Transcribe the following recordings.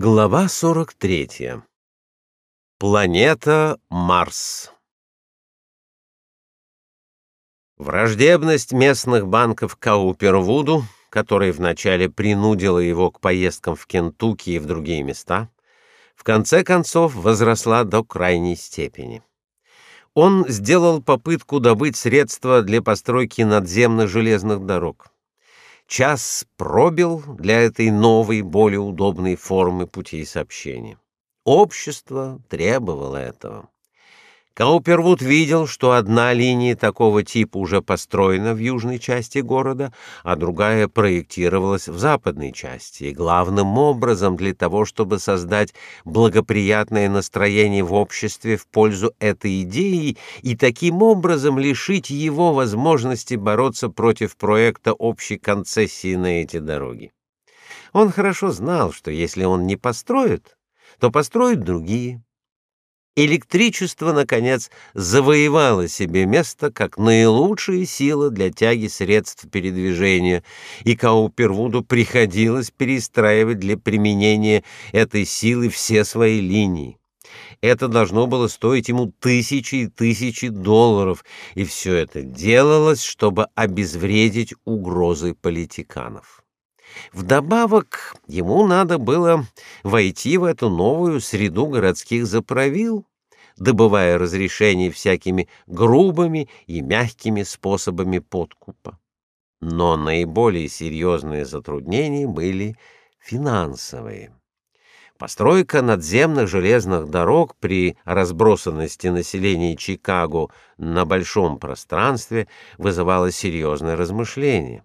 Глава 43. Планета Марс. Враждебность местных банков Каупервуду, которая вначале принудила его к поездкам в Кентукки и в другие места, в конце концов возросла до крайней степени. Он сделал попытку добыть средства для постройки надземных железных дорог. Час пробил для этой новой, более удобной формы путей сообщения. Общество требовало этого. Каупервуд видел, что одна линия такого типа уже построена в южной части города, а другая проектировалась в западной части, и главным образом для того, чтобы создать благоприятное настроение в обществе в пользу этой идеи и таким образом лишить его возможности бороться против проекта общей концессии на эти дороги. Он хорошо знал, что если он не построит, то построят другие. Электричество наконец завоевало себе место как наилучшая сила для тяги средств передвижения, и Каупервуду приходилось перестраивать для применения этой силы все свои линии. Это должно было стоить ему тысячи и тысячи долларов, и все это делалось, чтобы обезвредить угрозы политиканов. Вдобавок, ему надо было войти в эту новую среду городских заправил, добывая разрешение всякими грубыми и мягкими способами подкупа. Но наиболее серьезные затруднения были финансовые. Постройка надземных железных дорог при разбросанности населения Чикаго на большом пространстве вызывала серьезное размышление.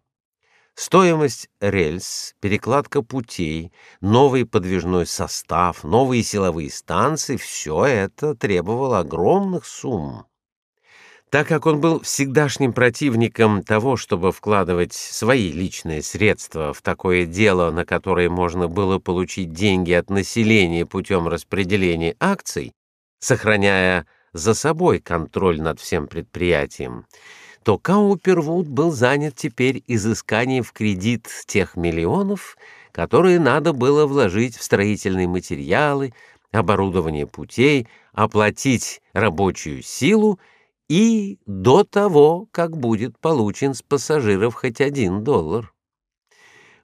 Стоимость рельс, перекладка путей, новый подвижной состав, новые силовые станции все это требовало огромных сумм. Так как он был всегдашним противником того, чтобы вкладывать свои личные средства в такое дело, на которое можно было получить деньги от населения путем распределения акций, сохраняя за собой контроль над всем предприятием, то Каупервуд был занят теперь изысканием в кредит тех миллионов, которые надо было вложить в строительные материалы, оборудование путей, оплатить рабочую силу и до того, как будет получен с пассажиров хоть один доллар.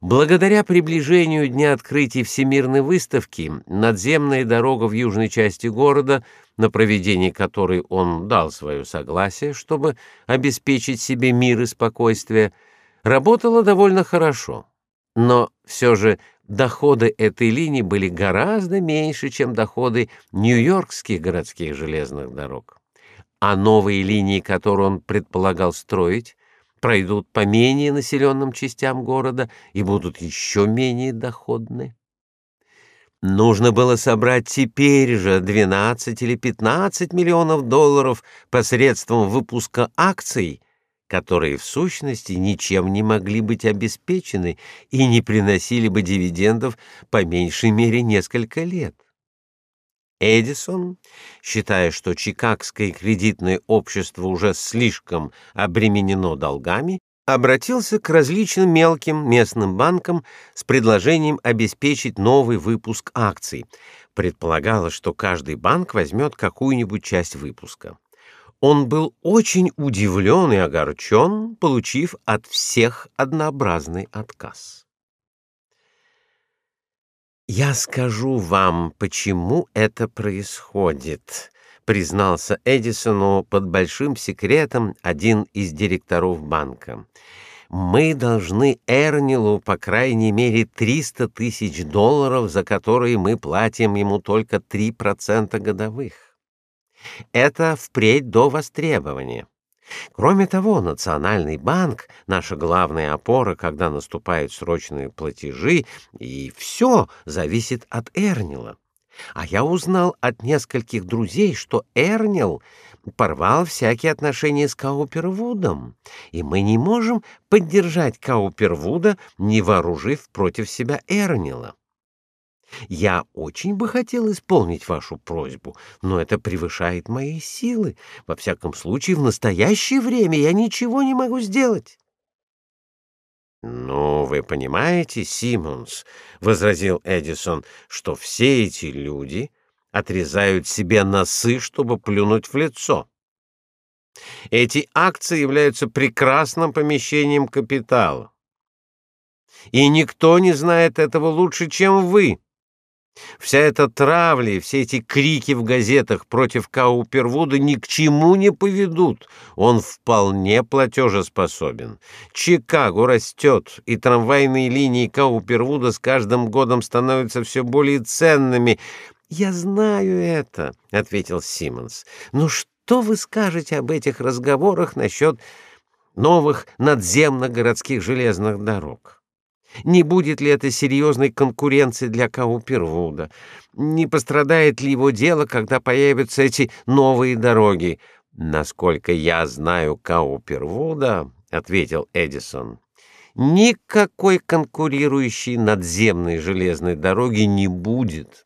Благодаря приближению дня открытия Всемирной выставки надземная дорога в южной части города, на проведение которой он дал свое согласие, чтобы обеспечить себе мир и спокойствие, работала довольно хорошо. Но все же доходы этой линии были гораздо меньше, чем доходы нью-йоркских городских железных дорог. А новые линии, которые он предполагал строить, пройдут по менее населенным частям города и будут еще менее доходны. Нужно было собрать теперь же 12 или 15 миллионов долларов посредством выпуска акций, которые в сущности ничем не могли быть обеспечены и не приносили бы дивидендов по меньшей мере несколько лет. Эдисон, считая, что Чикагское кредитное общество уже слишком обременено долгами, обратился к различным мелким местным банкам с предложением обеспечить новый выпуск акций. Предполагалось, что каждый банк возьмет какую-нибудь часть выпуска. Он был очень удивлен и огорчен, получив от всех однообразный отказ. Я скажу вам, почему это происходит, признался Эдисону под большим секретом один из директоров банка. Мы должны Эрнилу по крайней мере 300 тысяч долларов, за которые мы платим ему только 3% годовых. Это впредь до востребования. Кроме того, Национальный банк наша главная опора, когда наступают срочные платежи, и все зависит от Эрнила. А я узнал от нескольких друзей, что Эрнил порвал всякие отношения с Каупервудом, и мы не можем поддержать Каупервуда, не вооружив против себя Эрнила. Я очень бы хотел исполнить вашу просьбу, но это превышает мои силы. Во всяком случае, в настоящее время я ничего не могу сделать. Ну, вы понимаете, Симмонс, возразил Эдисон, что все эти люди отрезают себе носы, чтобы плюнуть в лицо. Эти акции являются прекрасным помещением капитала. И никто не знает этого лучше, чем вы. Вся эта травля и все эти крики в газетах против Каупервуда ни к чему не поведут. Он вполне платежеспособен. Чикаго растет, и трамвайные линии Каупервуда с каждым годом становятся все более ценными. Я знаю это, ответил Симмонс. Но что вы скажете об этих разговорах насчет новых надземных городских железных дорог? Не будет ли это серьезной конкуренцией для Каупервуда? Не пострадает ли его дело, когда появятся эти новые дороги? Насколько я знаю Каупервуда, ответил Эдисон. Никакой конкурирующей надземной железной дороги не будет.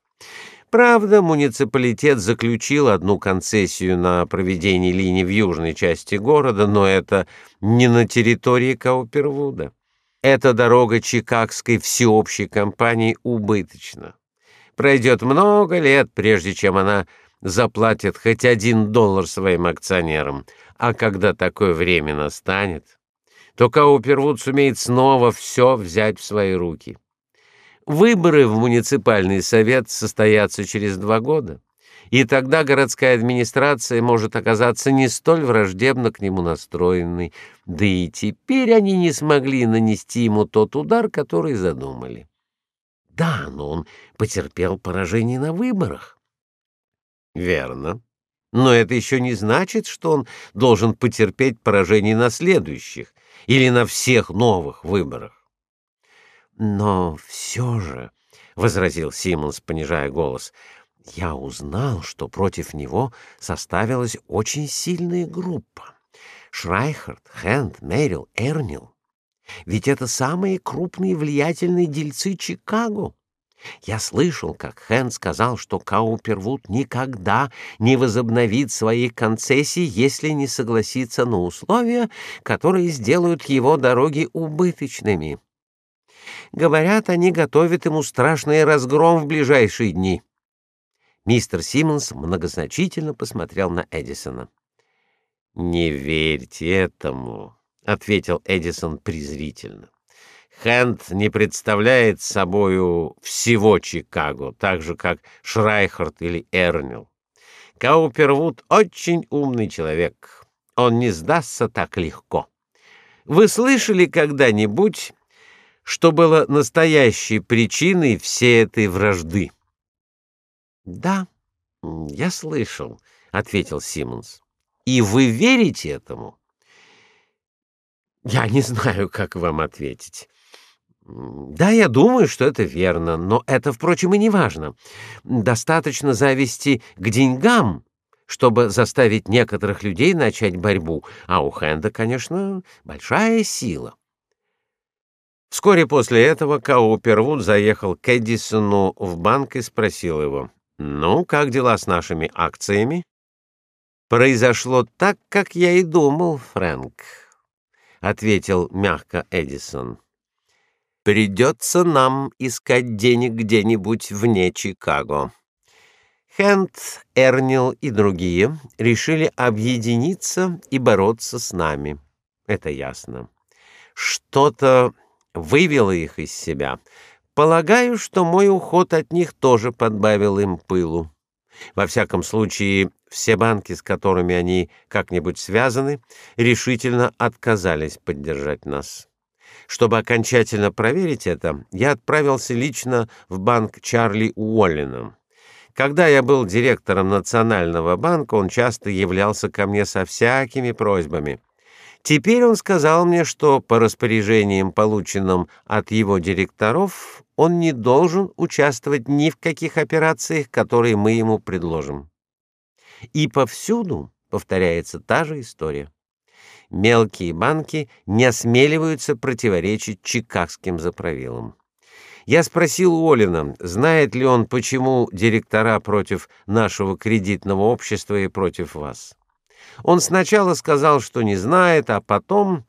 Правда, муниципалитет заключил одну концессию на проведение линии в южной части города, но это не на территории Каупервуда. Эта дорога Чикагской всеобщей компании убыточна. Пройдет много лет, прежде чем она заплатит хоть один доллар своим акционерам, а когда такое время настанет, то Каупервуд сумеет снова все взять в свои руки. Выборы в муниципальный совет состоятся через два года, и тогда городская администрация может оказаться не столь враждебно к нему настроенной, да и теперь они не смогли нанести ему тот удар, который задумали. Да, но он потерпел поражение на выборах. Верно. Но это еще не значит, что он должен потерпеть поражение на следующих или на всех новых выборах. Но все же, возразил Симонс, понижая голос, я узнал, что против него составилась очень сильная группа. Шрайхард, Хенд, Мэрил, Эрнил. Ведь это самые крупные влиятельные дельцы Чикаго. Я слышал, как Хэн сказал, что Каупервуд никогда не возобновит свои концессии, если не согласится на условия, которые сделают его дороги убыточными. Говорят, они готовят ему страшный разгром в ближайшие дни. Мистер Симмонс многозначительно посмотрел на Эдисона. Не верьте этому, ответил Эдисон презрительно. Хэнд не представляет собою всего Чикаго, так же как Шрайхард или Эрнил. Каупервуд очень умный человек. Он не сдастся так легко. Вы слышали когда-нибудь что было настоящей причиной всей этой вражды. Да, я слышал, ответил Симмонс. И вы верите этому? Я не знаю, как вам ответить. Да, я думаю, что это верно, но это, впрочем, и не важно. Достаточно зависти к деньгам, чтобы заставить некоторых людей начать борьбу, а у Хенда, конечно, большая сила. Вскоре после этого Каупервуд заехал к Эдисону в банк и спросил его: "Ну, как дела с нашими акциями?" "Произошло так, как я и думал, Фрэнк", ответил мягко Эдисон. Придется нам искать денег где-нибудь вне Чикаго. Хенд, Эрнил и другие решили объединиться и бороться с нами. Это ясно. Что-то вывело их из себя. Полагаю, что мой уход от них тоже подбавил им пылу. Во всяком случае, все банки, с которыми они как-нибудь связаны, решительно отказались поддержать нас. Чтобы окончательно проверить это, я отправился лично в банк Чарли Уоллина. Когда я был директором Национального банка, он часто являлся ко мне со всякими просьбами. Теперь он сказал мне, что по распоряжениям, полученным от его директоров, он не должен участвовать ни в каких операциях, которые мы ему предложим. И повсюду повторяется та же история. Мелкие банки не осмеливаются противоречить чикагским заправилам. Я спросил Олина, знает ли он, почему директора против нашего кредитного общества и против вас. Он сначала сказал, что не знает, а потом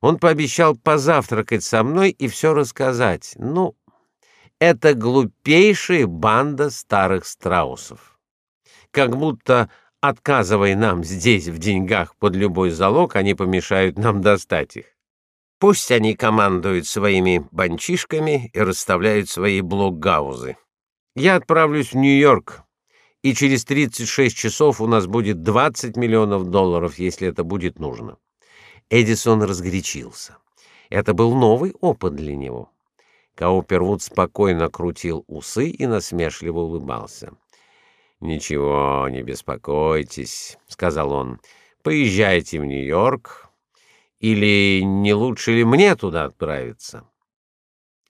Он пообещал позавтракать со мной и все рассказать. Ну, это глупейшая банда старых страусов. Как будто отказывая нам здесь в деньгах под любой залог, они помешают нам достать их. Пусть они командуют своими банчишками и расставляют свои блокгаузы. Я отправлюсь в Нью-Йорк, и через 36 часов у нас будет 20 миллионов долларов, если это будет нужно. Эдисон разгорячился. Это был новый опыт для него. Каупервуд спокойно крутил усы и насмешливо улыбался. Ничего, не беспокойтесь, сказал он. Поезжайте в Нью-Йорк, или не лучше ли мне туда отправиться?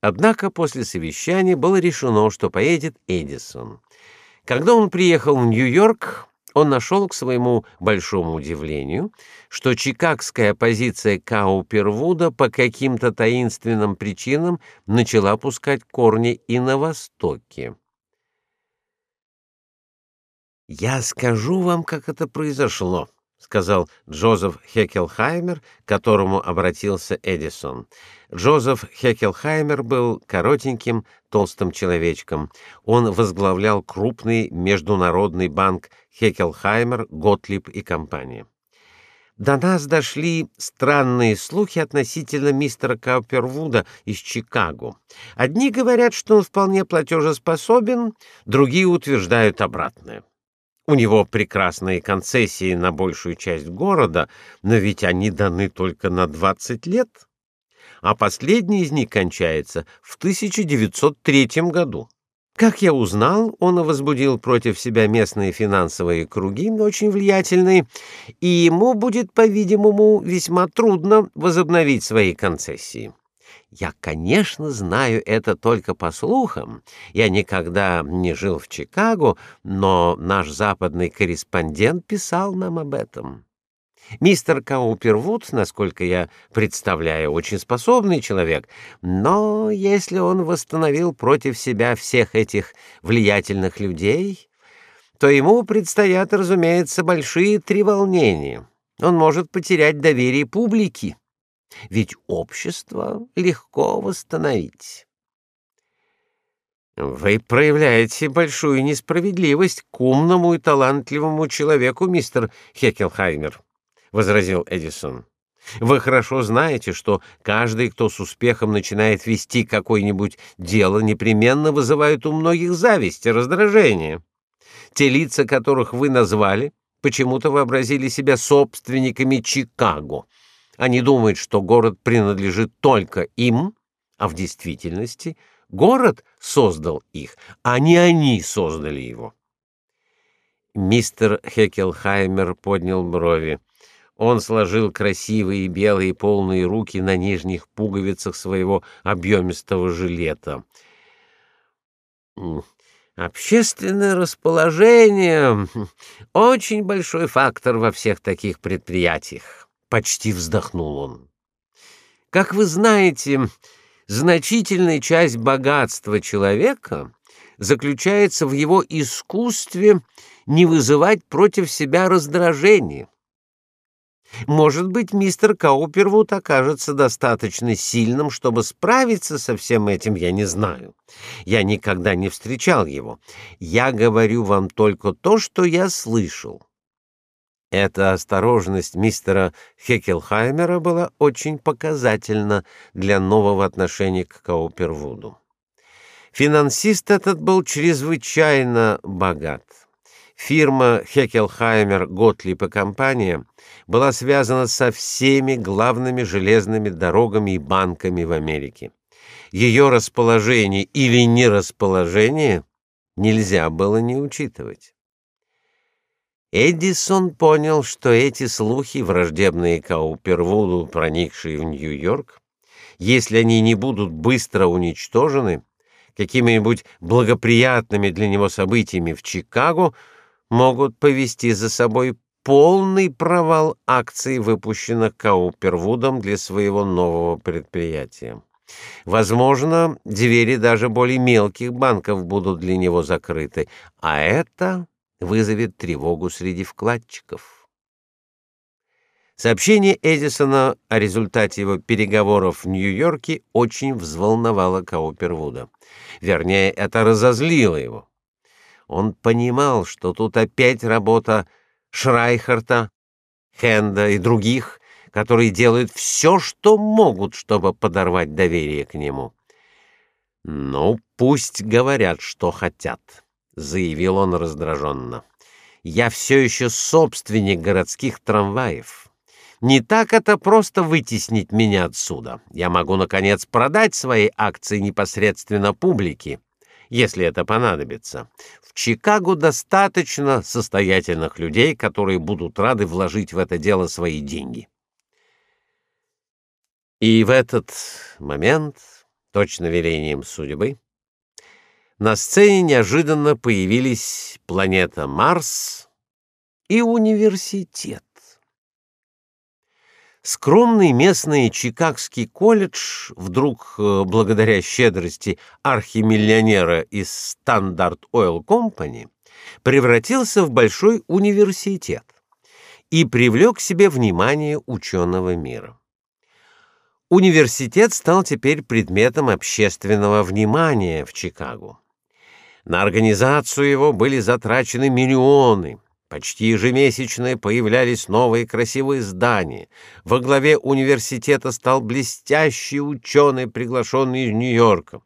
Однако после совещания было решено, что поедет Эдисон. Когда он приехал в Нью-Йорк, он нашел к своему большому удивлению, что чикагская оппозиция Каупервуда по каким-то таинственным причинам начала пускать корни и на востоке. Я скажу вам, как это произошло, сказал Джозеф Хекелхаймер, к которому обратился Эдисон. Джозеф Хекелхаймер был коротеньким, толстым человечком. Он возглавлял крупный международный банк Хекелхаймер, Готлиб и компания. До нас дошли странные слухи относительно мистера Каупервуда из Чикаго. Одни говорят, что он вполне платежеспособен, другие утверждают обратное. У него прекрасные концессии на большую часть города, но ведь они даны только на 20 лет. А последний из них кончается в 1903 году. Как я узнал, он возбудил против себя местные финансовые круги, очень влиятельные, и ему будет, по-видимому, весьма трудно возобновить свои концессии. Я, конечно, знаю это только по слухам. Я никогда не жил в Чикаго, но наш западный корреспондент писал нам об этом. Мистер Каупервуд, насколько я представляю, очень способный человек, но если он восстановил против себя всех этих влиятельных людей, то ему предстоят, разумеется, большие треволнения. Он может потерять доверие публики ведь общество легко восстановить. Вы проявляете большую несправедливость к умному и талантливому человеку, мистер Хекелхаймер, возразил Эдисон. Вы хорошо знаете, что каждый, кто с успехом начинает вести какое-нибудь дело, непременно вызывает у многих зависть и раздражение. Те лица, которых вы назвали, почему-то вообразили себя собственниками Чикаго они думают, что город принадлежит только им, а в действительности город создал их, а не они создали его. Мистер Хекелхаймер поднял брови. Он сложил красивые белые полные руки на нижних пуговицах своего объемистого жилета. Общественное расположение очень большой фактор во всех таких предприятиях почти вздохнул он. Как вы знаете, значительная часть богатства человека заключается в его искусстве не вызывать против себя раздражения. Может быть, мистер Каупервуд окажется достаточно сильным, чтобы справиться со всем этим, я не знаю. Я никогда не встречал его. Я говорю вам только то, что я слышал. Эта осторожность мистера Хекелхаймера была очень показательна для нового отношения к Каупервуду. Финансист этот был чрезвычайно богат. Фирма Хекелхаймер, Готлиб и компания была связана со всеми главными железными дорогами и банками в Америке. Ее расположение или нерасположение нельзя было не учитывать. Эдисон понял, что эти слухи, враждебные Каупервуду, проникшие в Нью-Йорк, если они не будут быстро уничтожены какими-нибудь благоприятными для него событиями в Чикаго, могут повести за собой полный провал акций, выпущенных Каупервудом для своего нового предприятия. Возможно, двери даже более мелких банков будут для него закрыты, а это вызовет тревогу среди вкладчиков. Сообщение Эдисона о результате его переговоров в Нью-Йорке очень взволновало Каупервуда. Вернее, это разозлило его. Он понимал, что тут опять работа Шрайхерта, Хенда и других, которые делают все, что могут, чтобы подорвать доверие к нему. «Ну, пусть говорят, что хотят», — заявил он раздраженно. «Я все еще собственник городских трамваев. Не так это просто вытеснить меня отсюда. Я могу, наконец, продать свои акции непосредственно публике, если это понадобится. В Чикаго достаточно состоятельных людей, которые будут рады вложить в это дело свои деньги». И в этот момент точно велением судьбы, на сцене неожиданно появились планета Марс и университет. Скромный местный Чикагский колледж вдруг, э, благодаря щедрости архимиллионера из Standard Oil Company, превратился в большой университет и привлек к себе внимание ученого мира. Университет стал теперь предметом общественного внимания в Чикаго. На организацию его были затрачены миллионы. Почти ежемесячно появлялись новые красивые здания. Во главе университета стал блестящий ученый, приглашенный из Нью-Йорка.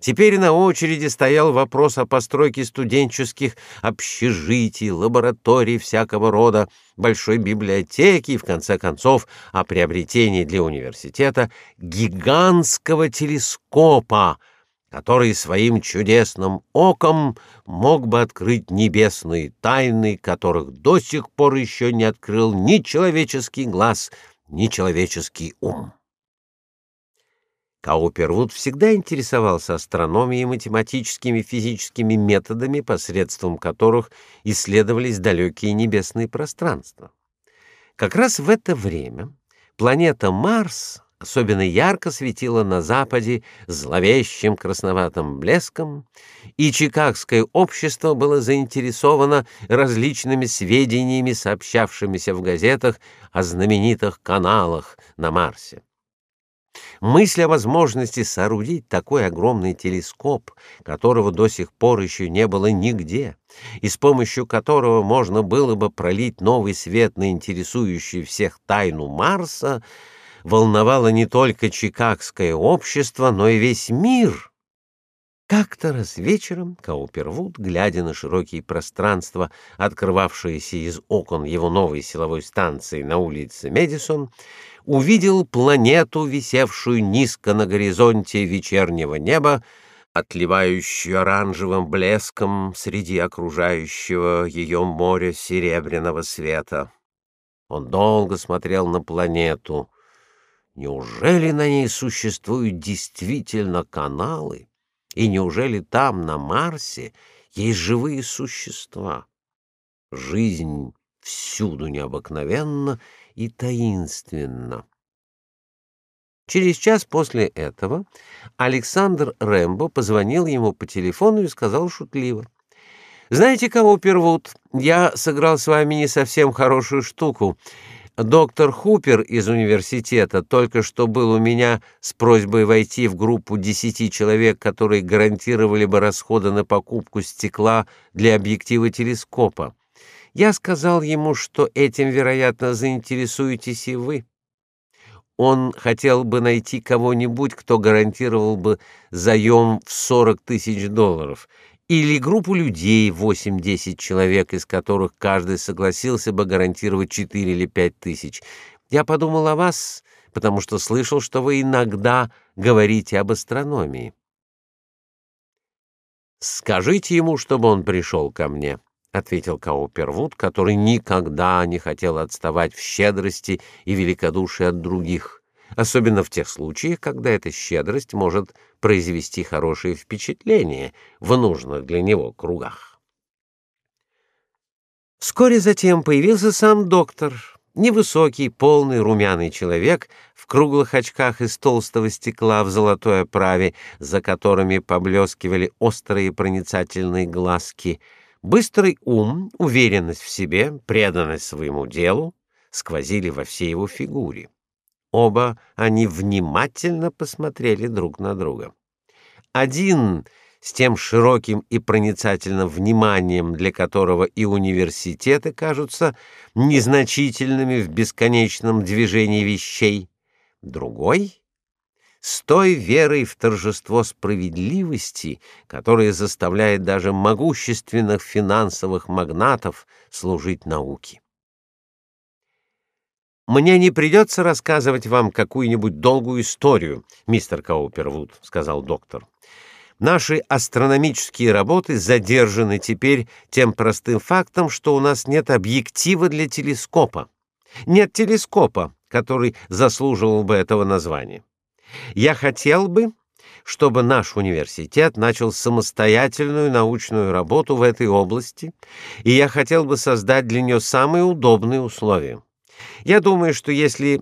Теперь на очереди стоял вопрос о постройке студенческих общежитий, лабораторий всякого рода, большой библиотеки и, в конце концов, о приобретении для университета гигантского телескопа — который своим чудесным оком мог бы открыть небесные тайны, которых до сих пор еще не открыл ни человеческий глаз, ни человеческий ум. Каупервуд всегда интересовался астрономией и математическими физическими методами, посредством которых исследовались далекие небесные пространства. Как раз в это время планета Марс особенно ярко светило на западе зловещим красноватым блеском, и чикагское общество было заинтересовано различными сведениями, сообщавшимися в газетах о знаменитых каналах на Марсе. Мысль о возможности соорудить такой огромный телескоп, которого до сих пор еще не было нигде, и с помощью которого можно было бы пролить новый свет на интересующую всех тайну Марса, волновало не только чикагское общество, но и весь мир. Как-то раз вечером Каупервуд, глядя на широкие пространства, открывавшиеся из окон его новой силовой станции на улице Медисон, увидел планету, висевшую низко на горизонте вечернего неба, отливающую оранжевым блеском среди окружающего ее моря серебряного света. Он долго смотрел на планету, Неужели на ней существуют действительно каналы? И неужели там, на Марсе, есть живые существа? Жизнь всюду необыкновенна и таинственна. Через час после этого Александр Рэмбо позвонил ему по телефону и сказал шутливо: "Знаете кого, Первуд, я сыграл с вами не совсем хорошую штуку. Доктор Хупер из университета только что был у меня с просьбой войти в группу десяти человек, которые гарантировали бы расходы на покупку стекла для объектива телескопа. Я сказал ему, что этим, вероятно, заинтересуетесь и вы. Он хотел бы найти кого-нибудь, кто гарантировал бы заем в 40 тысяч долларов, или группу людей 8-10 человек, из которых каждый согласился бы гарантировать 4 или 5 тысяч. Я подумал о вас, потому что слышал, что вы иногда говорите об астрономии. Скажите ему, чтобы он пришел ко мне, ответил Каупервуд, который никогда не хотел отставать в щедрости и великодушии от других особенно в тех случаях, когда эта щедрость может произвести хорошее впечатление в нужных для него кругах. Вскоре затем появился сам доктор, невысокий, полный, румяный человек в круглых очках из толстого стекла в золотой оправе, за которыми поблескивали острые проницательные глазки, быстрый ум, уверенность в себе, преданность своему делу, сквозили во всей его фигуре. Оба они внимательно посмотрели друг на друга. Один с тем широким и проницательным вниманием, для которого и университеты кажутся незначительными в бесконечном движении вещей, другой с той верой в торжество справедливости, которая заставляет даже могущественных финансовых магнатов служить науке. Мне не придется рассказывать вам какую-нибудь долгую историю, мистер Каупервуд, сказал доктор. Наши астрономические работы задержаны теперь тем простым фактом, что у нас нет объектива для телескопа. Нет телескопа, который заслуживал бы этого названия. Я хотел бы, чтобы наш университет начал самостоятельную научную работу в этой области, и я хотел бы создать для нее самые удобные условия. Я думаю, что если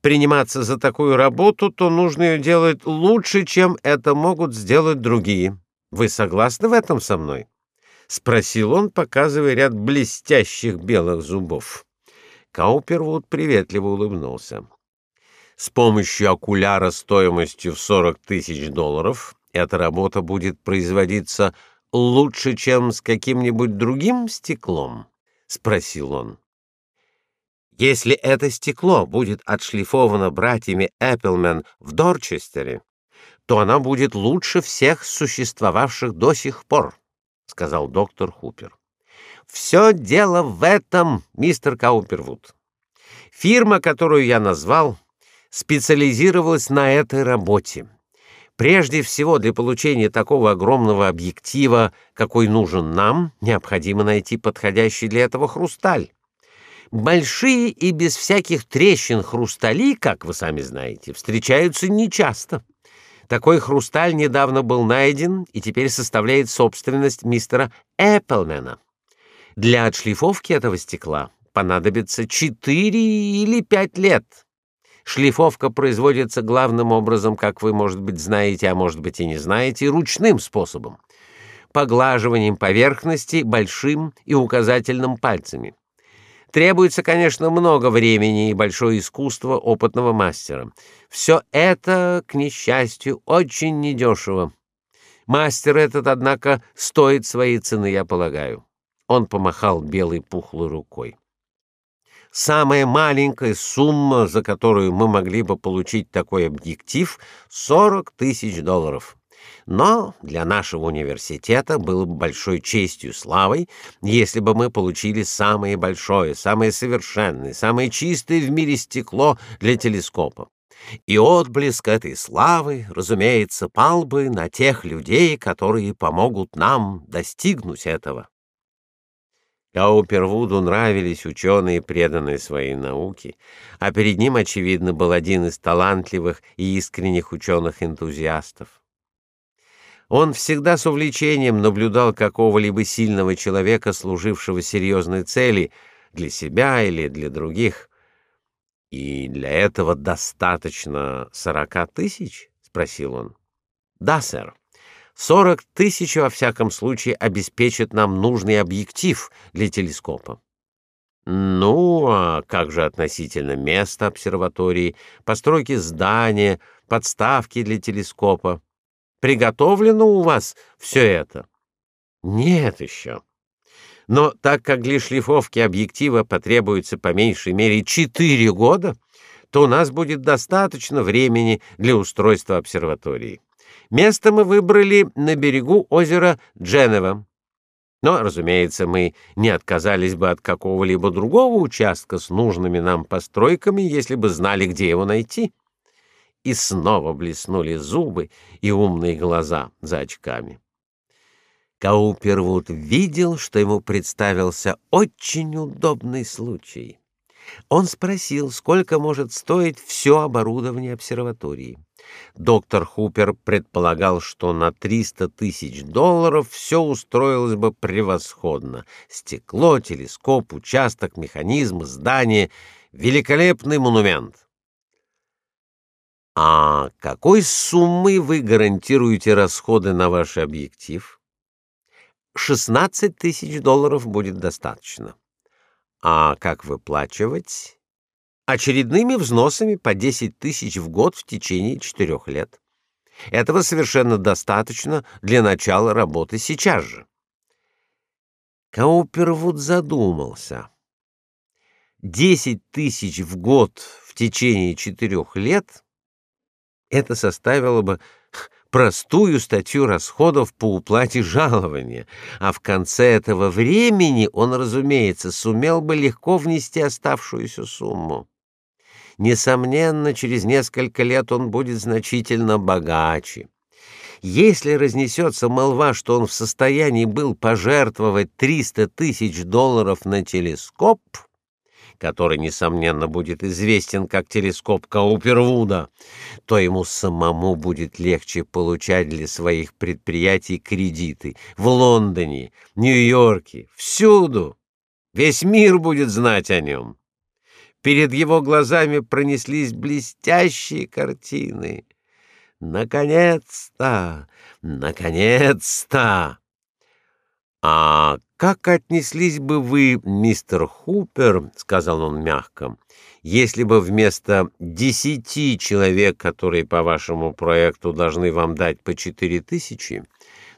приниматься за такую работу, то нужно ее делать лучше, чем это могут сделать другие. Вы согласны в этом со мной? спросил он, показывая ряд блестящих белых зубов. Каупервуд приветливо улыбнулся. С помощью окуляра стоимостью в 40 тысяч долларов эта работа будет производиться лучше, чем с каким-нибудь другим стеклом, спросил он. Если это стекло будет отшлифовано братьями Эпплмен в Дорчестере, то она будет лучше всех существовавших до сих пор, сказал доктор Хупер. Все дело в этом, мистер Каупервуд. Фирма, которую я назвал, специализировалась на этой работе. Прежде всего, для получения такого огромного объектива, какой нужен нам, необходимо найти подходящий для этого хрусталь. Большие и без всяких трещин хрустали, как вы сами знаете, встречаются нечасто. Такой хрусталь недавно был найден и теперь составляет собственность мистера Эпплмена. Для отшлифовки этого стекла понадобится 4 или 5 лет. Шлифовка производится главным образом, как вы, может быть, знаете, а может быть и не знаете, ручным способом. Поглаживанием поверхности большим и указательным пальцами. Требуется, конечно, много времени и большое искусство опытного мастера. Все это, к несчастью, очень недешево. Мастер этот, однако, стоит своей цены, я полагаю. Он помахал белой пухлой рукой. Самая маленькая сумма, за которую мы могли бы получить такой объектив, сорок тысяч долларов. Но для нашего университета было бы большой честью славой, если бы мы получили самое большое, самое совершенное, самое чистое в мире стекло для телескопа. И отблеск этой славы, разумеется, пал бы на тех людей, которые помогут нам достигнуть этого. Каупервуду нравились ученые, преданные своей науке, а перед ним, очевидно, был один из талантливых и искренних ученых-энтузиастов. Он всегда с увлечением наблюдал какого-либо сильного человека, служившего серьезной цели для себя или для других. И для этого достаточно сорока тысяч? спросил он. Да, сэр. Сорок тысяч во всяком случае обеспечит нам нужный объектив для телескопа. Ну, а как же относительно места обсерватории, постройки здания, подставки для телескопа? Приготовлено у вас все это? Нет еще. Но так как для шлифовки объектива потребуется по меньшей мере четыре года, то у нас будет достаточно времени для устройства обсерватории. Место мы выбрали на берегу озера Дженева. Но, разумеется, мы не отказались бы от какого-либо другого участка с нужными нам постройками, если бы знали, где его найти. И снова блеснули зубы и умные глаза за очками. Каупервуд видел, что ему представился очень удобный случай. Он спросил, сколько может стоить все оборудование обсерватории. Доктор Хупер предполагал, что на 300 тысяч долларов все устроилось бы превосходно. Стекло, телескоп, участок, механизм, здание — великолепный монумент. А какой суммы вы гарантируете расходы на ваш объектив? 16 тысяч долларов будет достаточно. А как выплачивать? очередными взносами по 10 тысяч в год в течение четырех лет. Этого совершенно достаточно для начала работы сейчас же. Каупервуд задумался. Десять тысяч в год в течение четырех лет — это составило бы простую статью расходов по уплате жалования, а в конце этого времени он, разумеется, сумел бы легко внести оставшуюся сумму. Несомненно, через несколько лет он будет значительно богаче. Если разнесется молва, что он в состоянии был пожертвовать 300 тысяч долларов на телескоп, который, несомненно, будет известен как телескоп Каупервуда, то ему самому будет легче получать для своих предприятий кредиты в Лондоне, Нью-Йорке, всюду. Весь мир будет знать о нем. Перед его глазами пронеслись блестящие картины — Наконец-то! Наконец-то! А как отнеслись бы вы, мистер Хупер, сказал он мягко, если бы вместо десяти человек, которые по вашему проекту должны вам дать по четыре тысячи,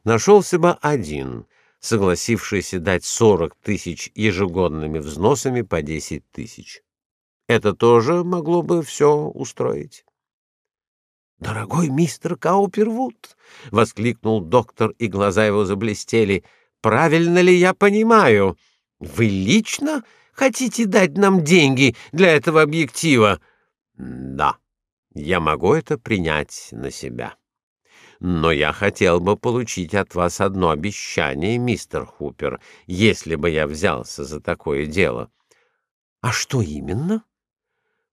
нашелся бы один, согласившийся дать сорок тысяч ежегодными взносами по десять тысяч? Это тоже могло бы все устроить. Дорогой мистер Каупервуд, воскликнул доктор, и глаза его заблестели. Правильно ли я понимаю? Вы лично хотите дать нам деньги для этого объектива? Да. Я могу это принять на себя. Но я хотел бы получить от вас одно обещание, мистер Хупер, если бы я взялся за такое дело. А что именно?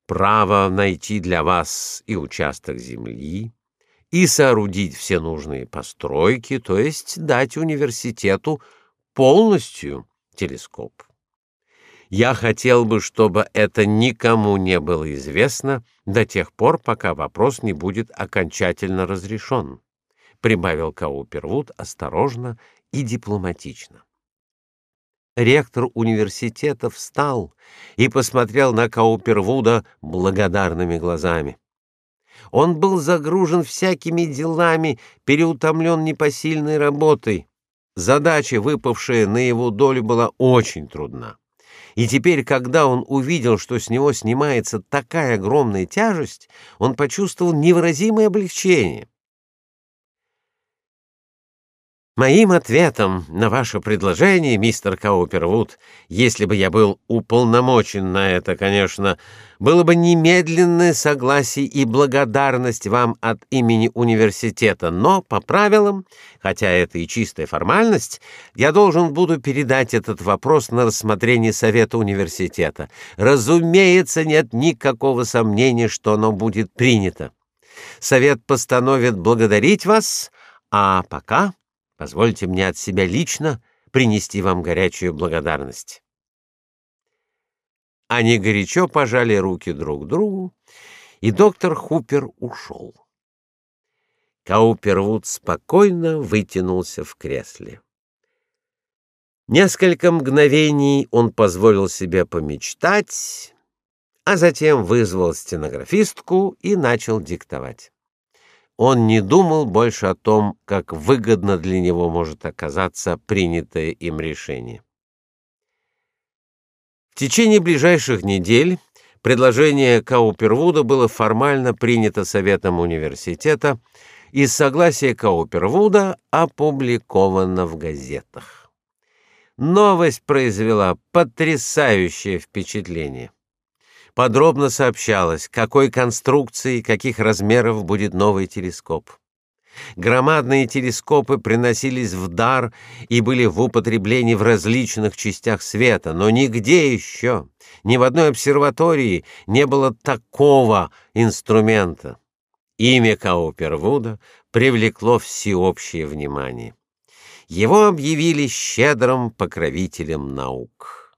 право найти для вас и участок земли, и соорудить все нужные постройки, то есть дать университету полностью телескоп. Я хотел бы, чтобы это никому не было известно до тех пор, пока вопрос не будет окончательно разрешен, прибавил Каупервуд осторожно и дипломатично. Ректор университета встал и посмотрел на Каупервуда благодарными глазами. Он был загружен всякими делами, переутомлен непосильной работой. Задача, выпавшая на его долю, была очень трудна. И теперь, когда он увидел, что с него снимается такая огромная тяжесть, он почувствовал невыразимое облегчение. Моим ответом на ваше предложение, мистер Каупервуд, если бы я был уполномочен на это, конечно, было бы немедленное согласие и благодарность вам от имени университета, но по правилам, хотя это и чистая формальность, я должен буду передать этот вопрос на рассмотрение совета университета. Разумеется, нет никакого сомнения, что оно будет принято. Совет постановит благодарить вас, а пока Позвольте мне от себя лично принести вам горячую благодарность. Они горячо пожали руки друг другу, и доктор Хупер ушел. Каупервуд спокойно вытянулся в кресле. Несколько мгновений он позволил себе помечтать, а затем вызвал стенографистку и начал диктовать. Он не думал больше о том, как выгодно для него может оказаться принятое им решение. В течение ближайших недель предложение Каупервуда было формально принято советом университета и с согласия Каупервуда опубликовано в газетах. Новость произвела потрясающее впечатление подробно сообщалось, какой конструкции, каких размеров будет новый телескоп. Громадные телескопы приносились в дар и были в употреблении в различных частях света, но нигде еще, ни в одной обсерватории не было такого инструмента. Имя Каупервуда привлекло всеобщее внимание. Его объявили щедрым покровителем наук.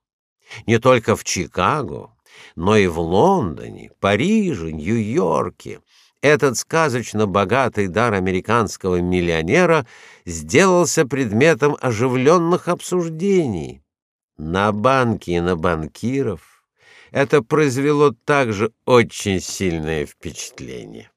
Не только в Чикаго, но и в Лондоне, Париже, Нью-Йорке этот сказочно богатый дар американского миллионера сделался предметом оживленных обсуждений. На банки и на банкиров это произвело также очень сильное впечатление.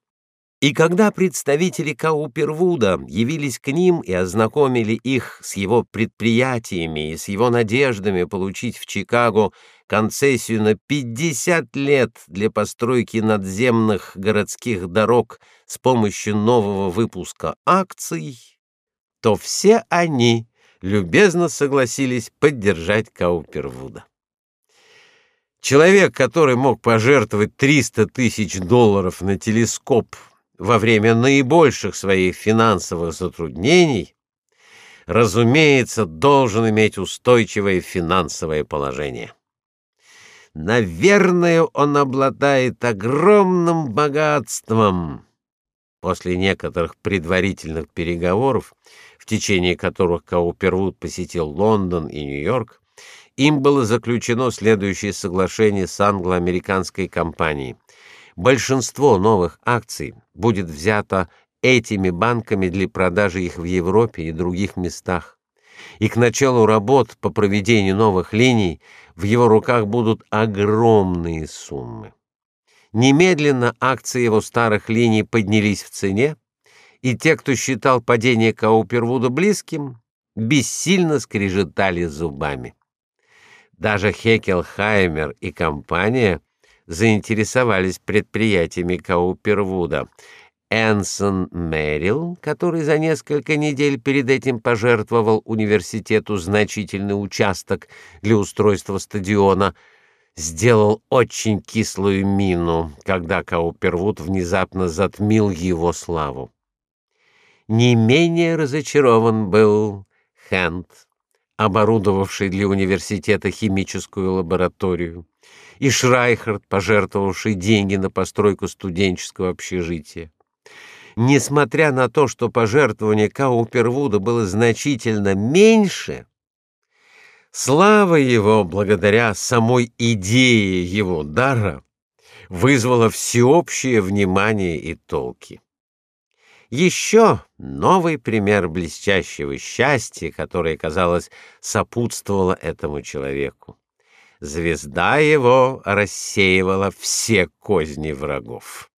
И когда представители Каупервуда явились к ним и ознакомили их с его предприятиями и с его надеждами получить в Чикаго концессию на 50 лет для постройки надземных городских дорог с помощью нового выпуска акций, то все они любезно согласились поддержать Каупервуда. Человек, который мог пожертвовать 300 тысяч долларов на телескоп во время наибольших своих финансовых затруднений, разумеется, должен иметь устойчивое финансовое положение. Наверное, он обладает огромным богатством. После некоторых предварительных переговоров, в течение которых Каупервуд посетил Лондон и Нью-Йорк, им было заключено следующее соглашение с англо-американской компанией большинство новых акций будет взято этими банками для продажи их в Европе и других местах. И к началу работ по проведению новых линий в его руках будут огромные суммы. Немедленно акции его старых линий поднялись в цене, и те, кто считал падение Каупервуда близким, бессильно скрежетали зубами. Даже Хекелхаймер и компания — заинтересовались предприятиями Каупервуда. Энсон Мэрил, который за несколько недель перед этим пожертвовал университету значительный участок для устройства стадиона, сделал очень кислую мину, когда Каупервуд внезапно затмил его славу. Не менее разочарован был Хэнд, оборудовавший для университета химическую лабораторию и Шрайхард, пожертвовавший деньги на постройку студенческого общежития. Несмотря на то, что пожертвование Каупервуда было значительно меньше, слава его, благодаря самой идее его дара, вызвала всеобщее внимание и толки. Еще новый пример блестящего счастья, которое, казалось, сопутствовало этому человеку. Звезда его рассеивала все козни врагов.